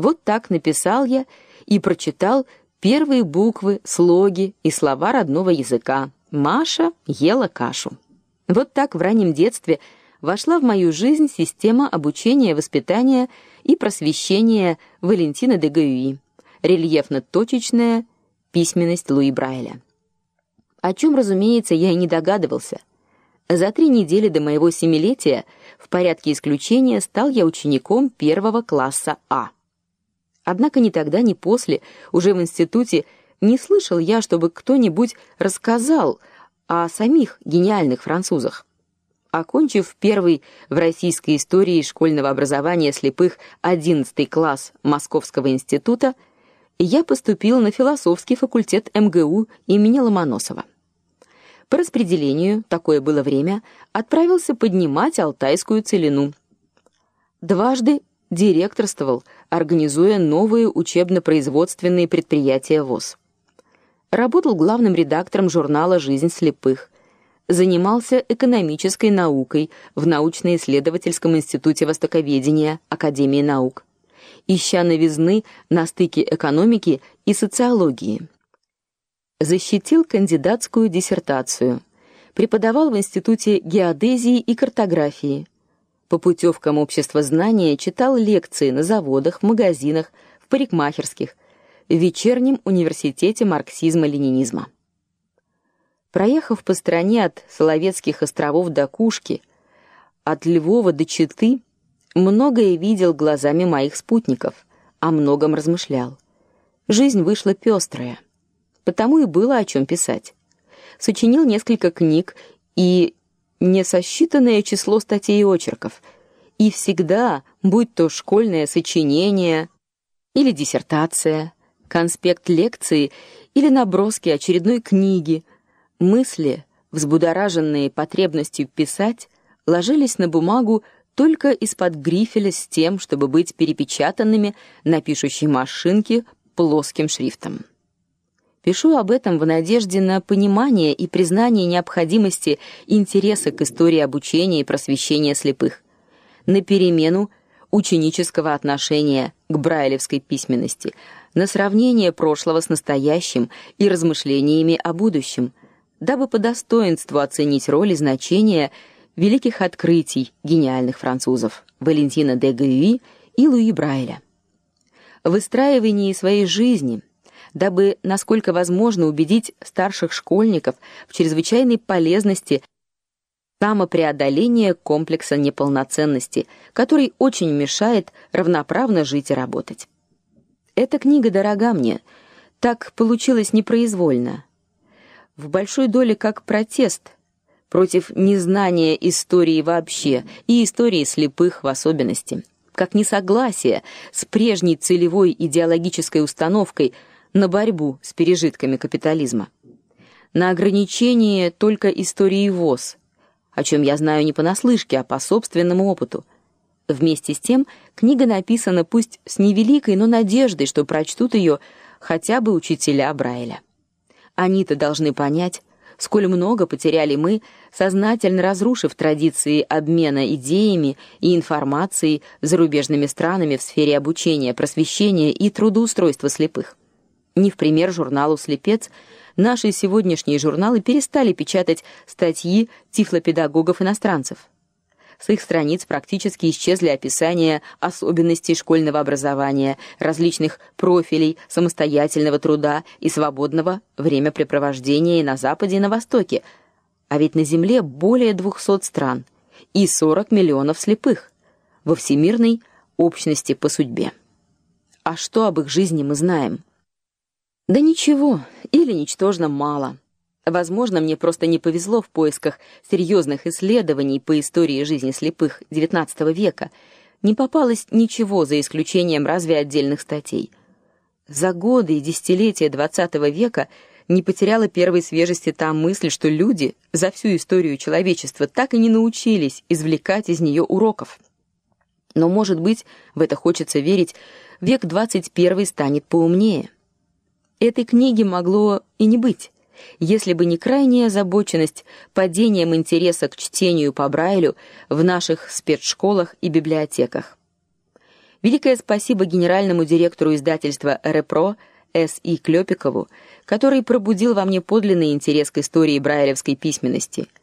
Вот так написал я и прочитал первые буквы, слоги и слова родного языка. Маша ела кашу. Вот так в раннем детстве вошла в мою жизнь система обучения, воспитания и просвещения Валентина де Гаюи, рельефно-точечная письменность Луи Брайля. О чем, разумеется, я и не догадывался. За три недели до моего семилетия в порядке исключения стал я учеником первого класса А. Однако ни тогда, ни после, уже в институте, не слышал я, чтобы кто-нибудь рассказал о самих гениальных французах. Окончив первый в российской истории школьного образования слепых 11 класс Московского института, я поступил на философский факультет МГУ имени Ломоносова. По распределению, такое было время, отправился поднимать Алтайскую целину. Дважды директорствовал, организуя новые учебно-производственные предприятия ВОЗ. Работал главным редактором журнала Жизнь слепых. Занимался экономической наукой в научно-исследовательском институте востоковедения Академии наук, ища новизны на стыке экономики и социологии. Защитил кандидатскую диссертацию. Преподавал в институте геодезии и картографии по путевкам общества знания читал лекции на заводах, в магазинах, в парикмахерских, в вечернем университете марксизма-ленинизма. Проехав по стране от Соловецких островов до Кушки, от Львова до Читы, многое видел глазами моих спутников, о многом размышлял. Жизнь вышла пестрая, потому и было о чем писать. Сочинил несколько книг и несосчитанное число статей и очерков, и всегда, будь то школьное сочинение или диссертация, конспект лекции или наброски очередной книги, мысли, взбудораженные потребностью писать, ложились на бумагу только из-под грифеля с тем, чтобы быть перепечатанными на пишущей машинке плоским шрифтом. Пишу об этом в надежде на понимание и признание необходимости интереса к истории обучения и просвещения слепых, на перемену ученического отношения к брайлевской письменности, на сравнение прошлого с настоящим и размышлениями о будущем, дабы по достоинству оценить роль и значение великих открытий гениальных французов Валентина де Гюи и Луи Брайля. В выстраивании своей жизни дабы насколько возможно убедить старших школьников в чрезвычайной полезности самопреодоления комплекса неполноценности, который очень мешает равноправно жить и работать. Эта книга дорога мне, так получилось непроизвольно. В большой доле как протест против незнания истории вообще и истории слепых в особенности, как несогласие с прежней целевой идеологической установкой – на борьбу с пережитками капитализма, на ограничение только истории ВОЗ, о чем я знаю не понаслышке, а по собственному опыту. Вместе с тем, книга написана пусть с невеликой, но надеждой, что прочтут ее хотя бы учителя Брайля. Они-то должны понять, сколь много потеряли мы, сознательно разрушив традиции обмена идеями и информацией с зарубежными странами в сфере обучения, просвещения и трудоустройства слепых. Не в пример журналу Слепец, наши сегодняшние журналы перестали печатать статьи тифлопедагогов-иностранцев. С их страниц практически исчезли описания особенностей школьного образования, различных профилей самостоятельного труда и свободного времяпрепровождения и на западе, и на востоке. А ведь на земле более 200 стран и 40 миллионов слепых во всемирной общности по судьбе. А что об их жизни мы знаем? Да ничего, или ничтожно мало. Возможно, мне просто не повезло в поисках серьезных исследований по истории жизни слепых XIX века. Не попалось ничего за исключением разве отдельных статей. За годы и десятилетия XX века не потеряла первой свежести та мысль, что люди за всю историю человечества так и не научились извлекать из нее уроков. Но, может быть, в это хочется верить, век 21 станет поумнее. Этой книги могло и не быть, если бы не крайняя озабоченность падением интереса к чтению по Брайлю в наших спецшколах и библиотеках. Великое спасибо генеральному директору издательства Репро С.И. Клёпикову, который пробудил во мне подлинный интерес к истории брайлевской письменности –